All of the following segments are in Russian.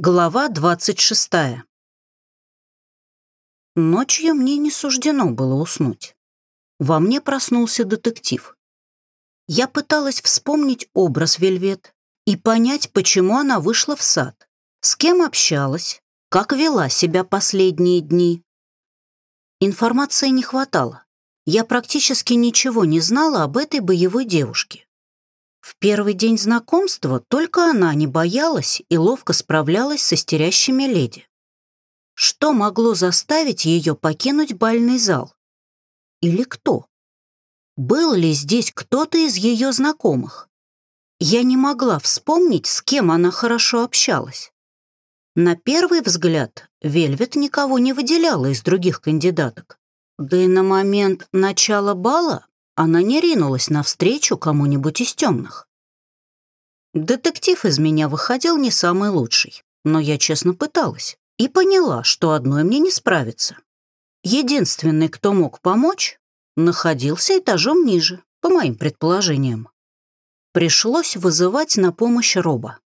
Глава двадцать шестая. Ночью мне не суждено было уснуть. Во мне проснулся детектив. Я пыталась вспомнить образ Вельвет и понять, почему она вышла в сад, с кем общалась, как вела себя последние дни. Информации не хватало. Я практически ничего не знала об этой боевой девушке. В первый день знакомства только она не боялась и ловко справлялась со стерящими леди. Что могло заставить ее покинуть бальный зал? Или кто? Был ли здесь кто-то из ее знакомых? Я не могла вспомнить, с кем она хорошо общалась. На первый взгляд Вельвет никого не выделяла из других кандидаток. Да и на момент начала бала она не ринулась навстречу кому-нибудь из темных. Детектив из меня выходил не самый лучший, но я честно пыталась и поняла, что одной мне не справиться. Единственный, кто мог помочь, находился этажом ниже, по моим предположениям. Пришлось вызывать на помощь Роба.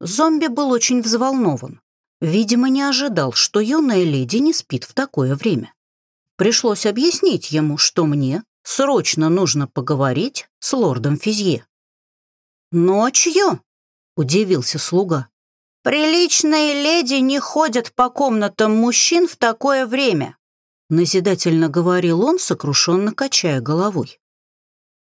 Зомби был очень взволнован. Видимо, не ожидал, что юная леди не спит в такое время. Пришлось объяснить ему, что мне, Срочно нужно поговорить с лордом Физье. «Ночью?» — удивился слуга. «Приличные леди не ходят по комнатам мужчин в такое время», — назидательно говорил он, сокрушенно качая головой.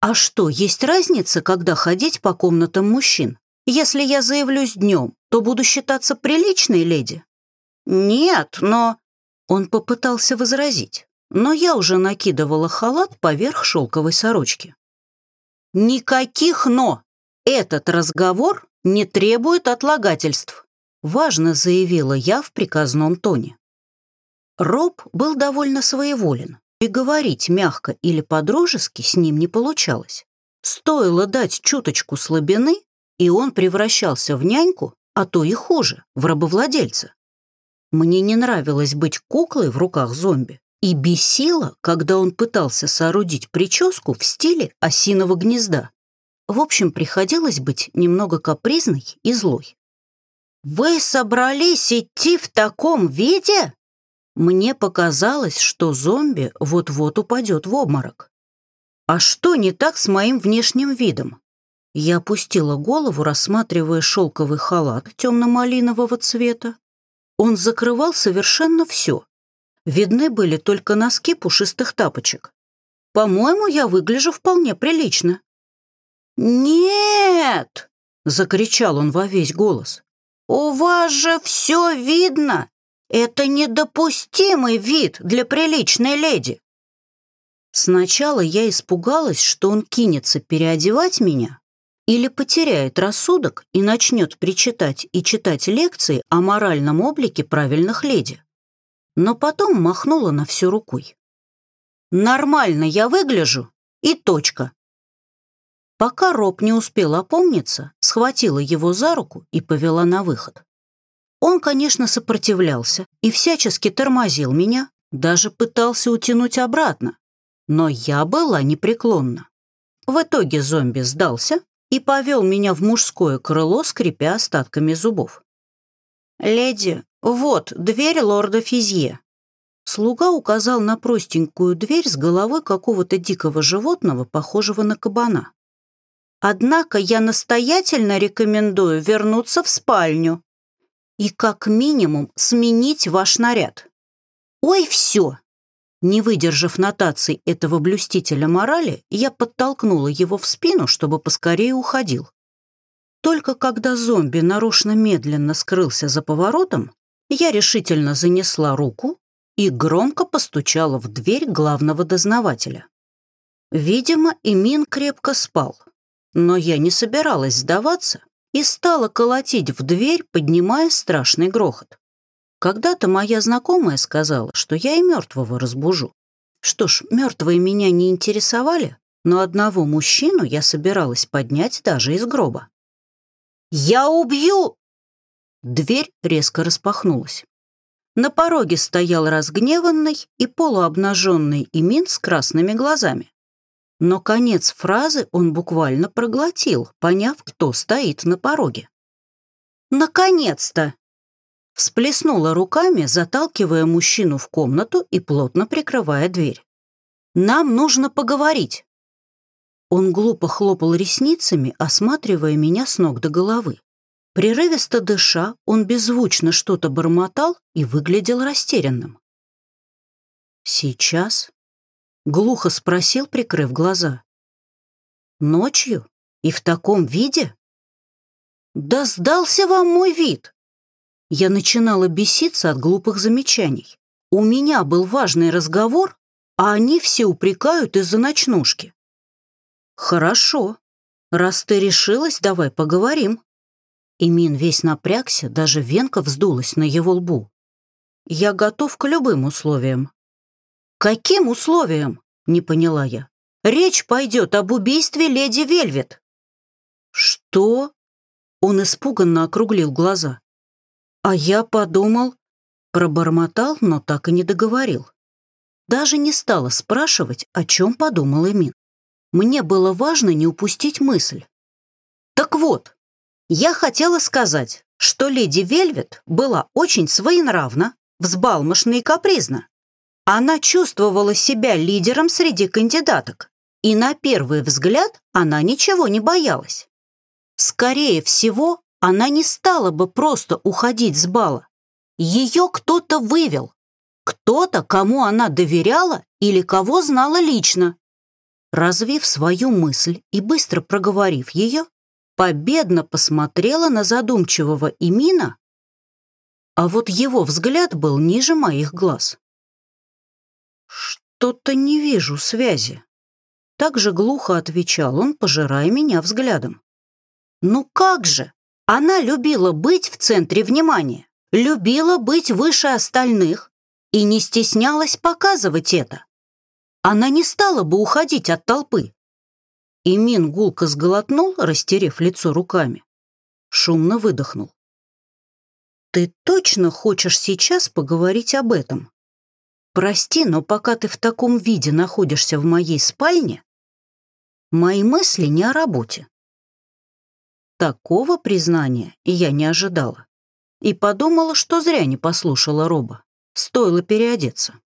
«А что, есть разница, когда ходить по комнатам мужчин? Если я заявлюсь днем, то буду считаться приличной леди?» «Нет, но...» Он попытался возразить но я уже накидывала халат поверх шелковой сорочки. «Никаких «но». Этот разговор не требует отлагательств», важно заявила я в приказном тоне. Роб был довольно своеволен, и говорить мягко или по-дружески с ним не получалось. Стоило дать чуточку слабины, и он превращался в няньку, а то и хуже, в рабовладельца. Мне не нравилось быть куклой в руках зомби, и бесило, когда он пытался соорудить прическу в стиле осиного гнезда. В общем, приходилось быть немного капризной и злой. «Вы собрались идти в таком виде?» Мне показалось, что зомби вот-вот упадет в обморок. «А что не так с моим внешним видом?» Я опустила голову, рассматривая шелковый халат темно-малинового цвета. Он закрывал совершенно все, видны были только носки пушистых тапочек. По-моему, я выгляжу вполне прилично. «Нет!» — закричал он во весь голос. «У вас же все видно! Это недопустимый вид для приличной леди!» Сначала я испугалась, что он кинется переодевать меня или потеряет рассудок и начнет причитать и читать лекции о моральном облике правильных леди но потом махнула на все рукой. «Нормально я выгляжу, и точка». Пока Роб не успел опомниться, схватила его за руку и повела на выход. Он, конечно, сопротивлялся и всячески тормозил меня, даже пытался утянуть обратно, но я была непреклонна. В итоге зомби сдался и повел меня в мужское крыло, скрипя остатками зубов. «Леди, вот дверь лорда Физье». Слуга указал на простенькую дверь с головой какого-то дикого животного, похожего на кабана. «Однако я настоятельно рекомендую вернуться в спальню и как минимум сменить ваш наряд». «Ой, все!» Не выдержав нотаций этого блюстителя морали, я подтолкнула его в спину, чтобы поскорее уходил. Только когда зомби нарочно медленно скрылся за поворотом, я решительно занесла руку и громко постучала в дверь главного дознавателя. Видимо, Имин крепко спал, но я не собиралась сдаваться и стала колотить в дверь, поднимая страшный грохот. Когда-то моя знакомая сказала, что я и мертвого разбужу. Что ж, мертвые меня не интересовали, но одного мужчину я собиралась поднять даже из гроба. «Я убью!» Дверь резко распахнулась. На пороге стоял разгневанный и полуобнаженный Имин с красными глазами. Но конец фразы он буквально проглотил, поняв, кто стоит на пороге. «Наконец-то!» Всплеснула руками, заталкивая мужчину в комнату и плотно прикрывая дверь. «Нам нужно поговорить!» Он глупо хлопал ресницами, осматривая меня с ног до головы. Прерывисто дыша, он беззвучно что-то бормотал и выглядел растерянным. «Сейчас?» — глухо спросил, прикрыв глаза. «Ночью? И в таком виде?» «Да сдался вам мой вид!» Я начинала беситься от глупых замечаний. У меня был важный разговор, а они все упрекают из-за ночнушки. «Хорошо. Раз ты решилась, давай поговорим». Имин весь напрягся, даже венка вздулась на его лбу. «Я готов к любым условиям». «Каким условиям?» — не поняла я. «Речь пойдет об убийстве леди Вельвет». «Что?» — он испуганно округлил глаза. «А я подумал...» Пробормотал, но так и не договорил. Даже не стала спрашивать, о чем подумал Эмин. Мне было важно не упустить мысль. Так вот, я хотела сказать, что леди Вельвет была очень своенравна, взбалмошна и капризна. Она чувствовала себя лидером среди кандидаток, и на первый взгляд она ничего не боялась. Скорее всего, она не стала бы просто уходить с бала. Ее кто-то вывел, кто-то, кому она доверяла или кого знала лично. Развив свою мысль и быстро проговорив ее, победно посмотрела на задумчивого Имина, а вот его взгляд был ниже моих глаз. «Что-то не вижу связи», — так же глухо отвечал он, пожирая меня взглядом. «Ну как же! Она любила быть в центре внимания, любила быть выше остальных и не стеснялась показывать это. Она не стала бы уходить от толпы. И Мин гулко сглотнул, растерев лицо руками. Шумно выдохнул. «Ты точно хочешь сейчас поговорить об этом? Прости, но пока ты в таком виде находишься в моей спальне, мои мысли не о работе». Такого признания я не ожидала. И подумала, что зря не послушала Роба. Стоило переодеться.